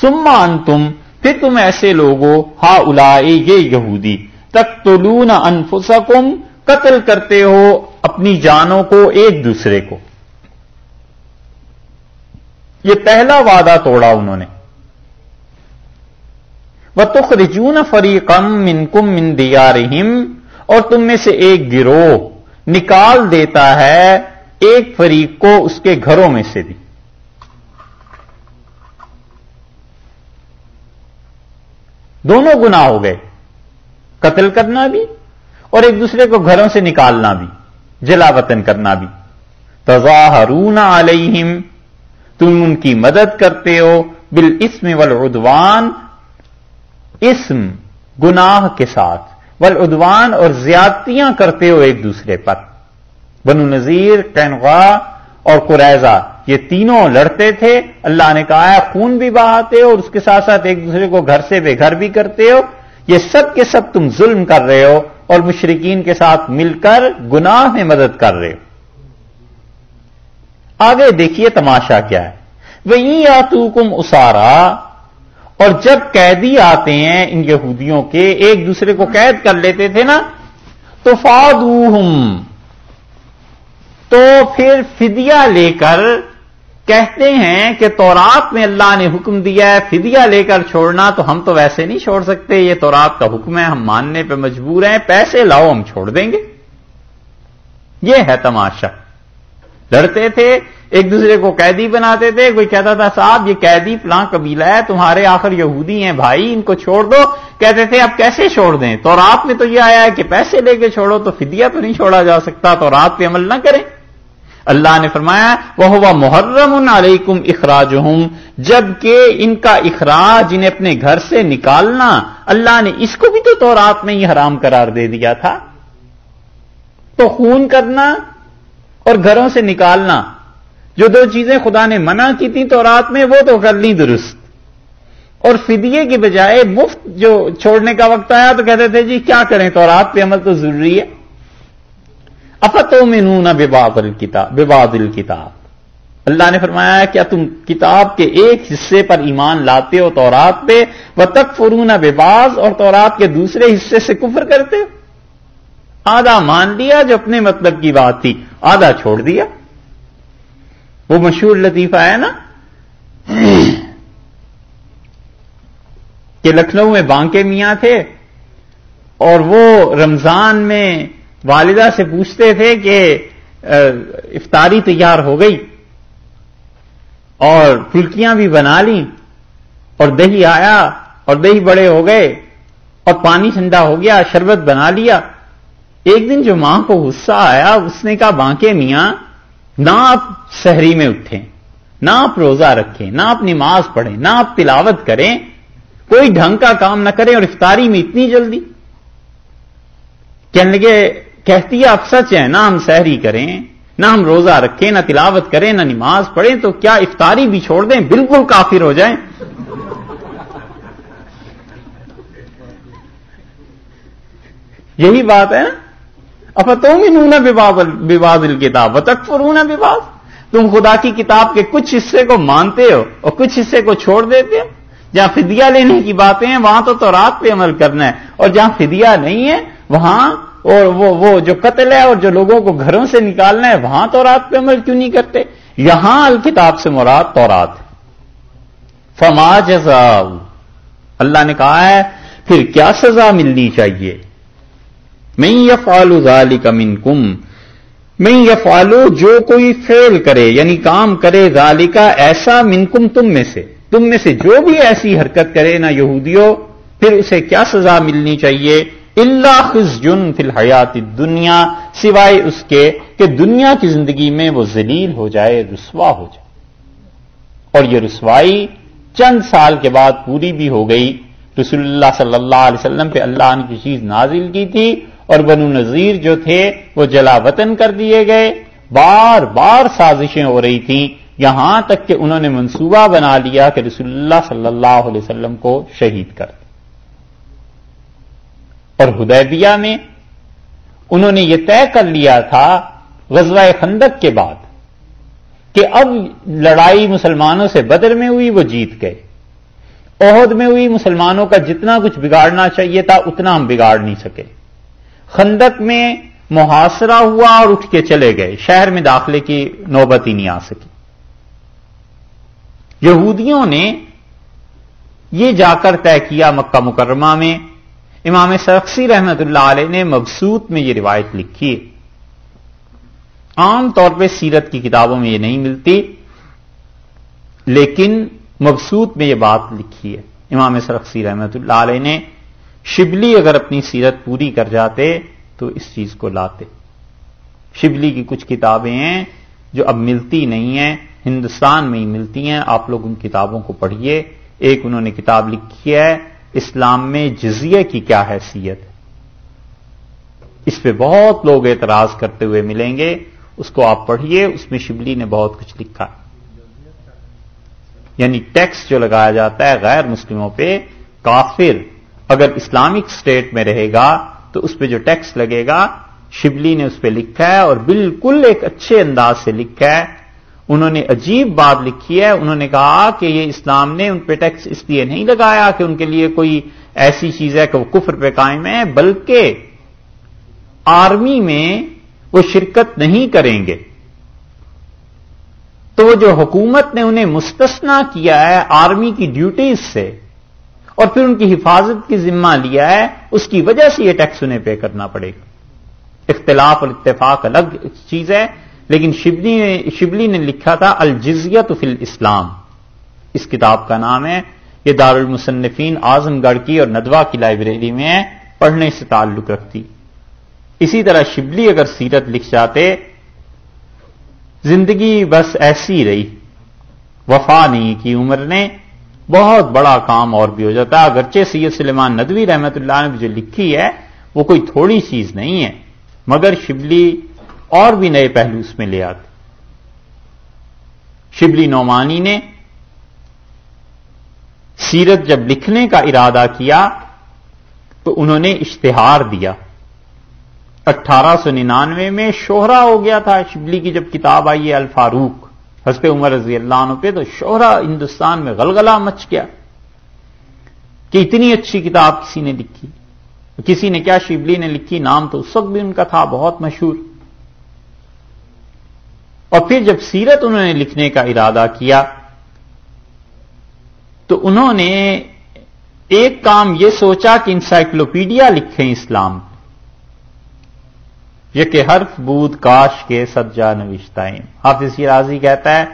سما ان تم پھر تم ایسے لوگو ہا الا یہ یہودی تک تلون انفسکم، قتل کرتے ہو اپنی جانوں کو ایک دوسرے کو۔ یہ پہلا وعدہ توڑا انہوں نے۔ وہ تخ رجون فری من کم من دیا اور تم میں سے ایک گروہ نکال دیتا ہے ایک فریق کو اس کے گھروں میں سے بھی۔ دونوں گنا ہو گئے۔ قتل کرنا بھی اور ایک دوسرے کو گھروں سے نکالنا بھی، جلا وطن کرنا بھی۔ تظاہرون علیہم، تم ان کی مدد کرتے ہو بال اسم والعدوان، اسم، گناہ کے ساتھ۔ والعدوان اور زیادتیاں کرتے ہو ایک دوسرے پر۔ بنو نذیر کینغا اور قریضہ۔ یہ تینوں لڑتے تھے۔ اللہ نے کہا ہے خون بھی بہاتے ہو اور اس کے ساتھ ساتھ ایک دوسرے کو گھر سے بے گھر بھی کرتے ہو؟ یہ سب کے سب تم ظلم کر رہے ہو اور مشرقین کے ساتھ مل کر گناہ میں مدد کر رہے ہو۔ آگے دیکھیے تماشا کیا ہے۔ وہی یا تو کم اسارا۔ اور جب قیدی آتے ہیں ان یہودیوں کے، ایک دوسرے کو قید کر لیتے تھے نا، تو فادو تو پھر فدیہ لے کر کہتے ہیں کہ تورات میں اللہ نے حکم دیا ہے، فدیہ لے کر چھوڑنا تو ہم تو ویسے نہیں چھوڑ سکتے، یہ تورات کا حکم ہے، ہم ماننے پہ مجبور ہیں، پیسے لاؤ، ہم چھوڑ دیں گے۔ یہ ہے تماشا۔ لڑتے تھے، ایک دوسرے کو قیدی بناتے تھے، کوئی کہتا تھا، صاحب، یہ قیدی فلاں قبیلہ ہے، تمہارے آخر یہودی ہیں، بھائی، ان کو چھوڑ دو۔ کہتے تھے، اب کیسے چھوڑ دیں؟ تو رات میں تو یہ آیا ہے کہ پیسے لے کے چھوڑو، تو فدیہ تو نہیں چھوڑا جا سکتا تو رات پہ عمل نہ کریں۔ اللہ نے فرمایا وہ ہوا محرم علیکم اخراج ہوں جبکہ ان کا اخراج انہیں اپنے گھر سے نکالنا اللہ نے اس کو بھی تو تو رات میں ہی حرام قرار دے دیا تھا۔ تو خون کرنا اور گھروں سے نکالنا، جو دو چیزیں خدا نے منع کی تھیں تو رات میں، وہ تو کر لی درست۔ اور فدیے کے بجائے مفت جو چھوڑنے کا وقت آیا تو کہتے تھے جی کیا کریں تو رات پہ عمل تو ضروری ہے۔ افتو میں نون بباد الکتاب الکتاب اللہ نے فرمایا کیا تم کتاب کے ایک حصے پر ایمان لاتے ہو تورات پہ؟ وہ تک فرون بباز اور تورات کے دوسرے حصے سے کفر کرتے ہو؟ آدھا مان لیا جو اپنے مطلب کی بات تھی، آدھا چھوڑ دیا؟ وہ مشہور لطیفہ ہے نا؟ کہ لکھنؤ میں بانکے میاں تھے اور وہ رمضان میں والدہ سے پوچھتے تھے کہ افطاری تیار ہو گئی اور پھلکیاں بھی بنا لی اور دہی آیا اور دہی بڑے ہو گئے اور پانی ٹھنڈا ہو گیا، شربت بنا لیا۔ ایک دن جو ماں کو غصہ آیا، اس نے کہا، بانکے میاں، نہ آپ شہری میں اٹھیں، نہ آپ روزہ رکھیں، نہ آپ نماز پڑھیں، نہ آپ تلاوت کریں، کوئی ڈھنگ کا کام نہ کریں اور افطاری میں اتنی جلدی؟ کہنے لگے کہتی ہے، آپ سچ ہیں، نہ ہم سحری کریں، نہ ہم روزہ رکھیں، نہ تلاوت کریں، نہ نماز پڑھیں، تو کیا افطاری بھی چھوڑ دیں؟ بالکل کافر ہو جائیں۔ یہی بات ہے نا؟ افتوں میں نونا بباد الکتاب تک فرونا بباد تم خدا کی کتاب کے کچھ حصے کو مانتے ہو اور کچھ حصے کو چھوڑ دیتے ہو۔ جہاں فدیہ لینے کی باتیں ہیں، وہاں تو تو رات پہ عمل کرنا ہے۔ اور جہاں فدیہ نہیں ہے، وہاں اور وہ وہ جو قتل ہے اور جو لوگوں کو گھروں سے نکالنا ہے، وہاں تو رات پہ عمل کیوں نہیں کرتے؟ یہاں الکتاب سے مراد تو رات فما جزا اللہ نے کہا ہے، پھر کیا سزا ملنی چاہیے؟ میں یہ فالو ظالی کا من کم میں یہ فالو جو کوئی فیل کرے یعنی کام کرے ظالی کا ایسا منکم تم میں سے۔ تم میں سے جو بھی ایسی حرکت کرے نہ یہودیوں پھر اسے کیا سزا ملنی چاہیے؟ اللہ خز جن فی الحیات دنیا سوائے اس کے کہ دنیا کی زندگی میں وہ ذلیل ہو جائے، رسوا ہو جائے۔ اور یہ رسوائی چند سال کے بعد پوری بھی ہو گئی۔ رسول اللہ صلی اللہ علیہ وسلم پہ اللہ نے کی چیز نازل کی تھی اور بنو نذیر جو تھے، وہ جلا وطن کر دیے گئے۔ بار بار سازشیں ہو رہی تھیں۔ یہاں تک کہ انہوں نے منصوبہ بنا لیا کہ رسول اللہ صلی اللہ علیہ وسلم کو شہید کر اور ہدیبیہ میں انہوں نے یہ طے کر لیا تھا غزوہ خندق کے بعد کہ اب لڑائی مسلمانوں سے بدر میں ہوئی وہ جیت گئے۔ عہد میں ہوئی مسلمانوں کا جتنا کچھ بگاڑنا چاہیے تھا اتنا ہم بگاڑ نہیں سکے۔ خندق میں محاصرہ ہوا اور اٹھ کے چلے گئے، شہر میں داخلے کی نوبت ہی نہیں آ سکی۔ یہودیوں نے یہ جا کر طے کیا مکہ مکرمہ میں امام سرخسی رحمت اللہ علیہ نے مبسوط میں یہ روایت لکھی ہے۔ عام طور پہ سیرت کی کتابوں میں یہ نہیں ملتی، لیکن مبسوط میں یہ بات لکھی ہے۔ امام سرخسی رحمت اللہ علیہ نے شبلی اگر اپنی سیرت پوری کر جاتے تو اس چیز کو لاتے۔ شبلی کی کچھ کتابیں ہیں جو اب ملتی نہیں ہیں، ہندوستان میں ہی ملتی ہیں۔ آپ لوگ ان کتابوں کو پڑھیے۔ ایک انہوں نے کتاب لکھی ہے اسلام میں جزیہ کی کیا حیثیت ہے؟ اس پہ بہت لوگ اعتراض کرتے ہوئے ملیں گے، اس کو آپ پڑھیے، اس میں شبلی نے بہت کچھ لکھا یعنی ٹیکس جو لگایا جاتا ہے غیر مسلموں پہ، کافر اگر اسلامک اسٹیٹ میں رہے گا تو اس پہ جو ٹیکس لگے گا، شبلی نے اس پہ لکھا ہے اور بالکل ایک اچھے انداز سے لکھا ہے انہوں نے عجیب بات لکھی ہے۔ انہوں نے کہا کہ یہ اسلام نے ان پہ ٹیکس اس لیے نہیں لگایا کہ ان کے لیے کوئی ایسی چیز ہے کہ وہ کفر پہ قائم ہے بلکہ آرمی میں وہ شرکت نہیں کریں گے۔ تو جو حکومت نے انہیں مستثنا کیا ہے آرمی کی ڈیوٹیز سے اور پھر ان کی حفاظت کی ذمہ لیا ہے، اس کی وجہ سے یہ ٹیکس انہیں پے کرنا پڑے گا۔ اختلاف اور اتفاق الگ چیز ہے۔ لیکن شبلی نے شبلی نے لکھا تھا الجزیت فی الاسلام۔ اس کتاب کا نام ہے، یہ دار المصنفین اعظم گڑھ کی اور ندوا کی لائبریری میں ہے پڑھنے سے تعلق رکھتی۔ اسی طرح شبلی اگر سیرت لکھ جاتے، زندگی بس ایسی رہی۔ وفا نہیں کی عمر نے، بہت بڑا کام اور بھی ہو جاتا۔ اگرچہ سید سلیمان ندوی رحمت اللہ نے جو لکھی ہے، وہ کوئی تھوڑی چیز نہیں ہے۔ مگر شبلی اور بھی نئے پہلو اس میں لے آتے شبلی نعمانی نے سیرت جب لکھنے کا ارادہ کیا تو انہوں نے اشتہار دیا۔ اٹھارہ سو ننانوے میں شوہرا ہو گیا تھا شبلی کی جب کتاب آئی ہے الفاروق حسب عمر رضی اللہ عنہ پہ، تو شوہرا ہندوستان میں غلغلہ مچ گیا۔ کہ اتنی اچھی کتاب کسی نے لکھی۔ کسی نے کیا شبلی نے لکھی؟ نام تو اس وقت بھی ان کا تھا، بہت مشہور۔ اور پھر جب سیرت انہوں نے لکھنے کا ارادہ کیا، تو انہوں نے ایک کام یہ سوچا کہ انسائکلوپیڈیا لکھیں اسلام، یہ کہ حرف، بود، کاش کے سجا نوشتائیں۔ حافظ راضی کہتا ہے،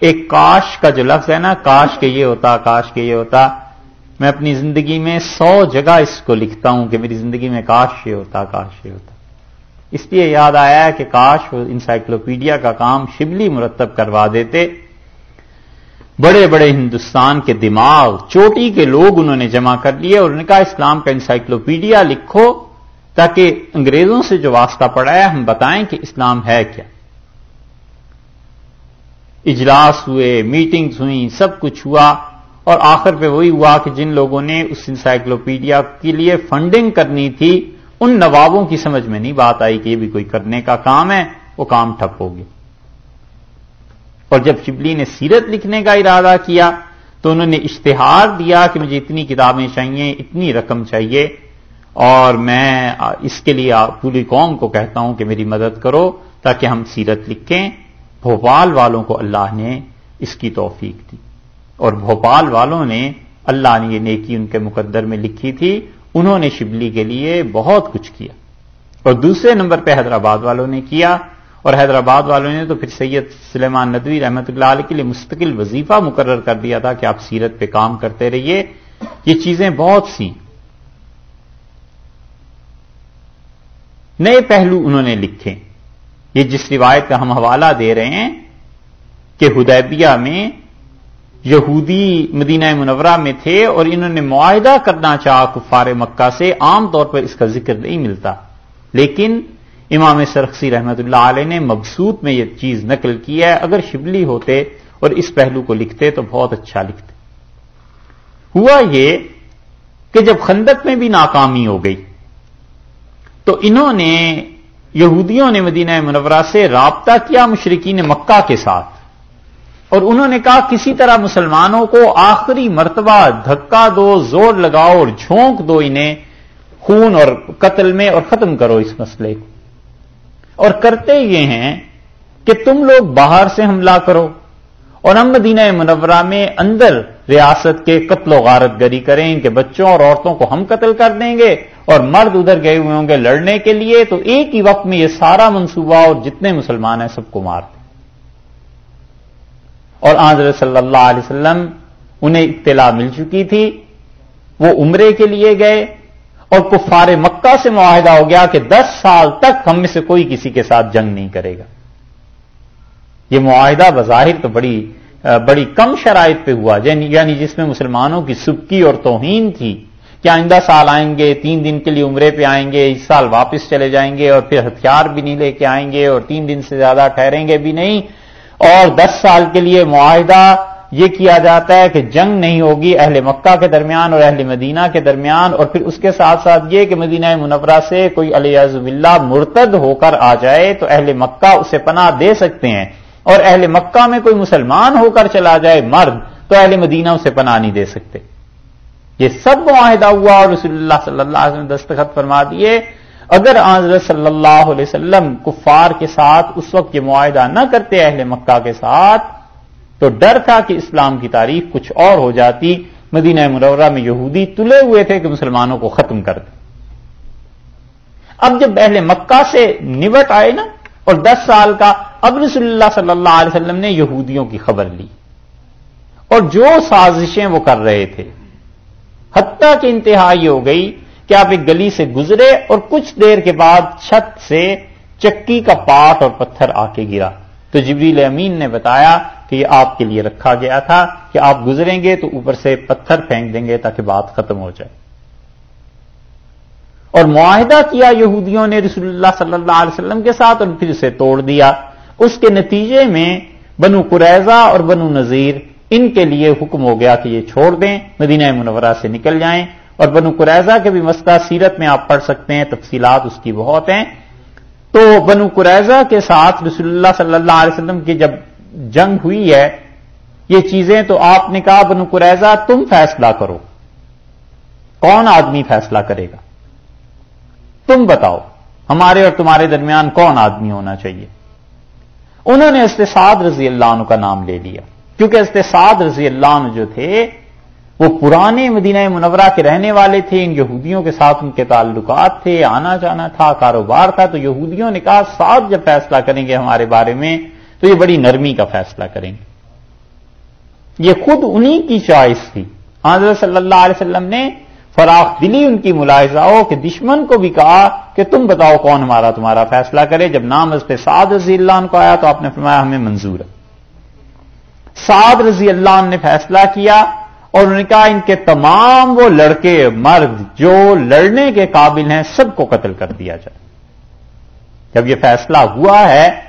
ایک کاش کا جو لفظ ہے نا، کاش کے یہ ہوتا، کاش کے یہ ہوتا، میں اپنی زندگی میں سو جگہ اس کو لکھتا ہوں کہ میری زندگی میں کاش یہ ہوتا، کاش یہ ہوتا۔ اس لیے یاد آیا کہ کاش انسائکلوپیڈیا کا کام شبلی مرتب کروا دیتے۔ بڑے بڑے ہندوستان کے دماغ، چوٹی کے لوگ انہوں نے جمع کر لیے اور ان کا اسلام کا انسائکلوپیڈیا لکھو تاکہ انگریزوں سے جو واسطہ پڑا ہے، ہم بتائیں کہ اسلام ہے کیا۔ اجلاس ہوئے، میٹنگز ہوئی سب کچھ ہوا اور آخر پہ وہی ہوا کہ جن لوگوں نے اس انسائکلوپیڈیا کے لیے فنڈنگ کرنی تھی ان نوابوں کی سمجھ میں نہیں بات آئی کہ یہ بھی کوئی کرنے کا کام ہے، وہ کام ٹھپ ہو گیا۔ اور جب شبلی نے سیرت لکھنے کا ارادہ کیا تو انہوں نے اشتہار دیا کہ مجھے اتنی کتابیں چاہیے، اتنی رقم چاہیے اور میں اس کے لیے پوری قوم کو کہتا ہوں کہ میری مدد کرو تاکہ ہم سیرت لکھیں۔ بھوپال والوں کو اللہ نے اس کی توفیق دی۔ اور بھوپال والوں نے، اللہ نے یہ نیکی ان کے مقدر میں لکھی تھی۔ انہوں نے شبلی کے لیے بہت کچھ کیا۔ اور دوسرے نمبر پہ حیدرآباد والوں نے کیا۔ اور حیدرآباد والوں نے تو پھر سید سلیمان ندوی رحمت اللہ علیہ کے لیے مستقل وظیفہ مقرر کر دیا تھا کہ آپ سیرت پہ کام کرتے رہیے۔ یہ چیزیں بہت سی۔ نئے پہلو انہوں نے لکھے۔ یہ جس روایت کا ہم حوالہ دے رہے ہیں کہ ہدیبیہ میں یہودی مدینہ منورہ میں تھے اور انہوں نے معاہدہ کرنا چاہا کفار مکہ سے، عام طور پر اس کا ذکر نہیں ملتا۔ لیکن امام سرخسی رحمت اللہ علیہ نے مبسوط میں یہ چیز نقل کی ہے، اگر شبلی ہوتے اور اس پہلو کو لکھتے تو بہت اچھا لکھتے۔ ہوا یہ کہ جب خندق میں بھی ناکامی ہو گئی، تو انہوں نے یہودیوں نے مدینہ منورہ سے رابطہ کیا مشرقین مکہ کے ساتھ۔ اور انہوں نے کہا، کسی طرح مسلمانوں کو آخری مرتبہ دھکا دو، زور لگاؤ اور جھونک دو انہیں خون اور قتل میں اور ختم کرو اس مسئلے کو۔ اور کرتے یہ ہیں کہ تم لوگ باہر سے حملہ کرو اور ہم مدینہ منورہ میں اندر ریاست کے قتل و غارت گری کریں کہ بچوں اور عورتوں کو ہم قتل کر دیں گے اور مرد ادھر گئے ہوئے ہوں گے لڑنے کے لیے، تو ایک ہی وقت میں یہ سارا منصوبہ اور جتنے مسلمان ہیں سب کو مار دیں۔ اور آضر صلی اللہ علیہ وسلم انہیں اطلاع مل چکی تھی وہ عمرے کے لیے گئے اور کفار مکہ سے معاہدہ ہو گیا کہ دس سال تک ہم میں سے کوئی کسی کے ساتھ جنگ نہیں کرے گا۔ یہ معاہدہ بظاہر تو بڑی بڑی کم شرائط پہ ہوا یعنی, یعنی جس میں مسلمانوں کی سبکی اور توہین تھی کہ آئندہ سال آئیں گے تین دن کے لیے عمرے پہ آئیں گے اس سال واپس چلے جائیں گے اور پھر ہتھیار بھی نہیں لے کے آئیں گے اور تین دن سے زیادہ ٹھہریں گے بھی نہیں۔ اور دس سال کے لیے معاہدہ یہ کیا جاتا ہے کہ جنگ نہیں ہوگی اہل مکہ کے درمیان اور اہل مدینہ کے درمیان اور پھر اس کے ساتھ ساتھ یہ کہ مدینہ منورہ سے کوئی علیہ اللہ مرتد ہو کر آ جائے تو اہل مکہ اسے پناہ دے سکتے ہیں اور اہل مکہ میں کوئی مسلمان ہو کر چلا جائے مرد تو اہل مدینہ اسے پناہ نہیں دے سکتے۔ یہ سب معاہدہ ہوا اور رسول اللہ صلی اللہ علیہ وسلم دستخط فرما دیے۔ اگر آضرت صلی اللہ علیہ وسلم کفار کے ساتھ اس وقت یہ معاہدہ نہ کرتے اہل مکہ کے ساتھ، تو ڈر تھا کہ اسلام کی تاریخ کچھ اور ہو جاتی۔ مدینہ مرورہ میں یہودی تلے ہوئے تھے کہ مسلمانوں کو ختم کر دیں اب جب اہل مکہ سے نوٹ آئے نا، اور دس سال کا اب رسول اللہ صلی اللہ علیہ وسلم نے یہودیوں کی خبر لی۔ اور جو سازشیں وہ کر رہے تھے۔ حتیٰ کہ انتہائی ہو گئی۔ کہ آپ ایک گلی سے گزرے اور کچھ دیر کے بعد چھت سے چکی کا پاٹ اور پتھر آ کے گرا۔ تو جبریل امین نے بتایا کہ یہ آپ کے لیے رکھا گیا تھا کہ آپ گزریں گے تو اوپر سے پتھر پھینک دیں گے تاکہ بات ختم ہو جائے۔ اور معاہدہ کیا یہودیوں نے رسول اللہ صلی اللہ علیہ وسلم کے ساتھ اور پھر اسے توڑ دیا۔ اس کے نتیجے میں بنو قریضہ اور بنو نذیر ان کے لیے حکم ہو گیا کہ یہ چھوڑ دیں، مدینہ منورہ سے نکل جائیں۔ اور بنو قریضہ کے بھی مسئلہ سیرت میں آپ پڑھ سکتے ہیں، تفصیلات اس کی بہت ہیں۔ تو بنو قریضہ کے ساتھ رسول اللہ صلی اللہ علیہ وسلم کی جب جنگ ہوئی ہے، یہ چیزیں تو آپ نے کہا، بنو قریضہ تم فیصلہ کرو۔ کون آدمی فیصلہ کرے گا؟ تم بتاؤ، ہمارے اور تمہارے درمیان کون آدمی ہونا چاہیے؟ انہوں نے استحاد رضی اللہ عنہ کا نام لے لیا۔ کیونکہ استحاد رضی اللہ عنہ جو تھے وہ پرانے مدینہ منورہ کے رہنے والے تھے، ان یہودیوں کے ساتھ ان کے تعلقات تھے، آنا جانا تھا، کاروبار تھا، تو یہودیوں نے کہا، ساتھ جب فیصلہ کریں گے ہمارے بارے میں، تو یہ بڑی نرمی کا فیصلہ کریں گے۔ یہ خود انہی کی چوائس تھی۔ حضرت صلی اللہ علیہ وسلم نے فراخ دلی ان کی ملاحظہ ہو کہ دشمن کو بھی کہا کہ تم بتاؤ کون ہمارا تمہارا فیصلہ کرے۔ جب نام از پہ سعد رضی اللہ عنہ کو آیا تو آپ نے فرمایا، ہمیں منظور ہے۔ سعد رضی اللہ عنہ نے فیصلہ کیا اور انہوں نے کہا ان کے تمام وہ لڑکے مرد جو لڑنے کے قابل ہیں سب کو قتل کر دیا جائے۔ جب یہ فیصلہ ہوا ہے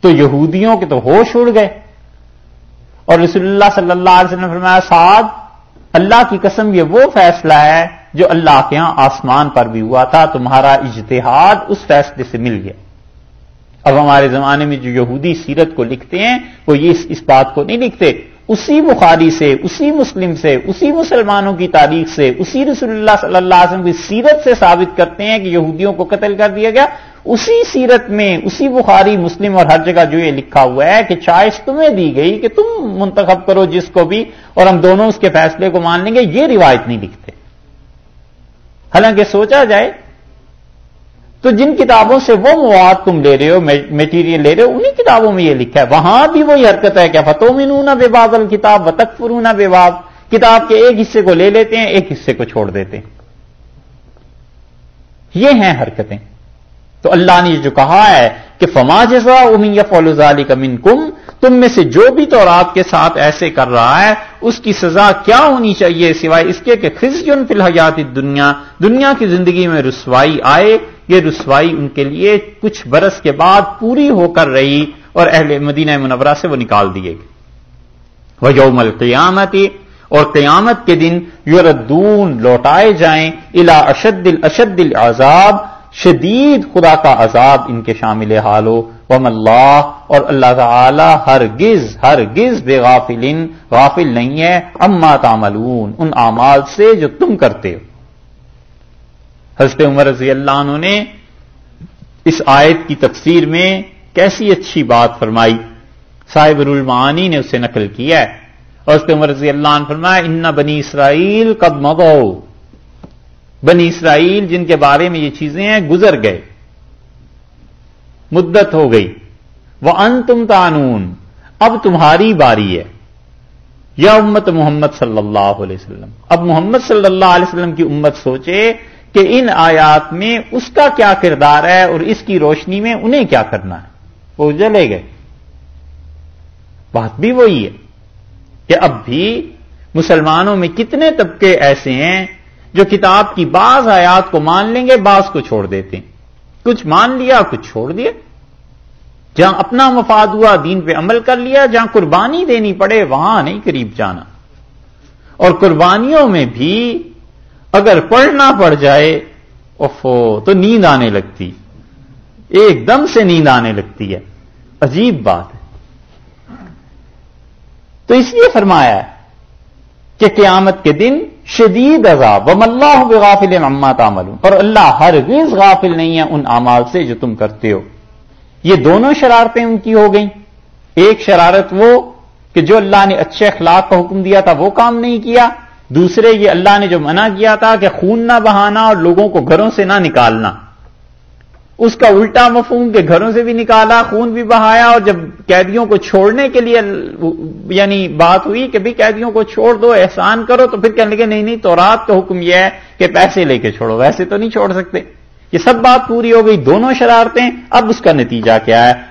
تو یہودیوں کے تو ہوش اڑ گئے۔ اور رسول اللہ صلی اللہ علیہ وسلم نے فرمایا، سعد، اللہ کی قسم یہ وہ فیصلہ ہے جو اللہ کے ہاں آسمان پر بھی ہوا تھا، تمہارا اجتہاد اس فیصلے سے مل گیا۔ اب ہمارے زمانے میں جو یہودی سیرت کو لکھتے ہیں، وہ یہ اس بات کو نہیں لکھتے اسی بخاری سے، اسی مسلم سے، اسی مسلمانوں کی تاریخ سے، اسی رسول اللہ صلی اللہ علیہ وسلم کی سیرت سے ثابت کرتے ہیں کہ یہودیوں کو قتل کر دیا گیا۔ اسی سیرت میں، اسی بخاری، مسلم اور ہر جگہ جو یہ لکھا ہوا ہے کہ چوائس تمہیں دی گئی کہ تم منتخب کرو جس کو بھی اور ہم دونوں اس کے فیصلے کو مان لیں گے، یہ روایت نہیں لکھتے۔ حالانکہ سوچا جائے تو جن کتابوں سے وہ مواد تم لے رہے ہو میٹیریل لے رہے ہو انہیں کتابوں میں یہ لکھا ہے۔ وہاں بھی وہی حرکت ہے کیا فتو منونا بے باد الکتاب و تک فرونا بے باب کتاب کے ایک حصے کو لے لیتے ہیں، ایک حصے کو چھوڑ دیتے ہیں۔ یہ ہیں حرکتیں۔ تو اللہ نے جو کہا ہے کہ فما جزا امین فولوز علی کا من کم تم میں سے جو بھی تو آپ کے ساتھ ایسے کر رہا ہے، اس کی سزا کیا ہونی چاہیے سوائے اس کے کہ خزیون فی الحیات دنیا دنیا کی زندگی میں رسوائی آئے، یہ رسوائی ان کے لیے کچھ برس کے بعد پوری ہو کر رہی اور اہل مدینہ منورہ سے وہ نکال دیے گئے۔ وہ یوم القیامت، اور قیامت کے دن یوردون لوٹائے جائیں الا اشد اشد العذاب شدید خدا کا عذاب ان کے شامل حال ہو۔ وم اللہ اور اللہ تعالی ہر گز ہر گز بے غافل غافل نہیں ہے۔ اما تعملون، ان اعمال سے جو تم کرتے ہو۔ حضرت عمر رضی اللہ عنہ نے اس آیت کی تفسیر میں کیسی اچھی بات فرمائی۔ صاحب المعانی نے اسے نقل کیا ہے۔ اور اس عمر رضی اللہ عنہ فرمایا، ان بنی اسرائیل قد مغو بنی اسرائیل جن کے بارے میں یہ چیزیں ہیں، گزر گئے۔ مدت ہو گئی۔ وہ ان تم قانون اب تمہاری باری ہے۔ یا امت محمد صلی اللہ علیہ وسلم۔ اب محمد صلی اللہ علیہ وسلم کی امت سوچے کہ ان آیات میں اس کا کیا کردار ہے اور اس کی روشنی میں انہیں کیا کرنا ہے۔ وہ جلے گئے۔ بات بھی وہی ہے کہ اب بھی مسلمانوں میں کتنے طبقے ایسے ہیں جو کتاب کی بعض آیات کو مان لیں گے، بعض کو چھوڑ دیتے ہیں۔ کچھ مان لیا، کچھ چھوڑ دیا۔ جہاں اپنا مفاد ہوا، دین پہ عمل کر لیا، جہاں قربانی دینی پڑے، وہاں نہیں قریب جانا۔ اور قربانیوں میں بھی اگر پڑھنا پڑ جائے، اوفو، تو نیند آنے لگتی۔ ایک دم سے نیند آنے لگتی ہے۔ عجیب بات ہے۔ تو اس لیے فرمایا ہے کہ قیامت کے دن شدید عذاب. وم اللہ بغافل عما تعملون. اور اللہ ہر غافل نہیں ہے ان اعمال سے جو تم کرتے ہو. یہ دونوں شرارتیں ان کی ہو گئیں. ایک شرارت وہ کہ جو اللہ نے اچھے اخلاق کا حکم دیا تھا وہ کام نہیں کیا. دوسرے یہ اللہ نے جو منع کیا تھا کہ خون نہ بہانا اور لوگوں کو گھروں سے نہ نکالنا. اس کا الٹا مفہوم کہ گھروں سے بھی نکالا، خون بھی بہایا اور جب قیدیوں کو چھوڑنے کے لیے یعنی بات ہوئی کہ بھی قیدیوں کو چھوڑ دو، احسان کرو، تو پھر کہنے لگے، نہیں نہیں تو رات کا حکم یہ ہے کہ پیسے لے کے چھوڑو، ویسے تو نہیں چھوڑ سکتے۔ یہ سب بات پوری ہو گئی، دونوں شرارتیں، اب اس کا نتیجہ کیا ہے؟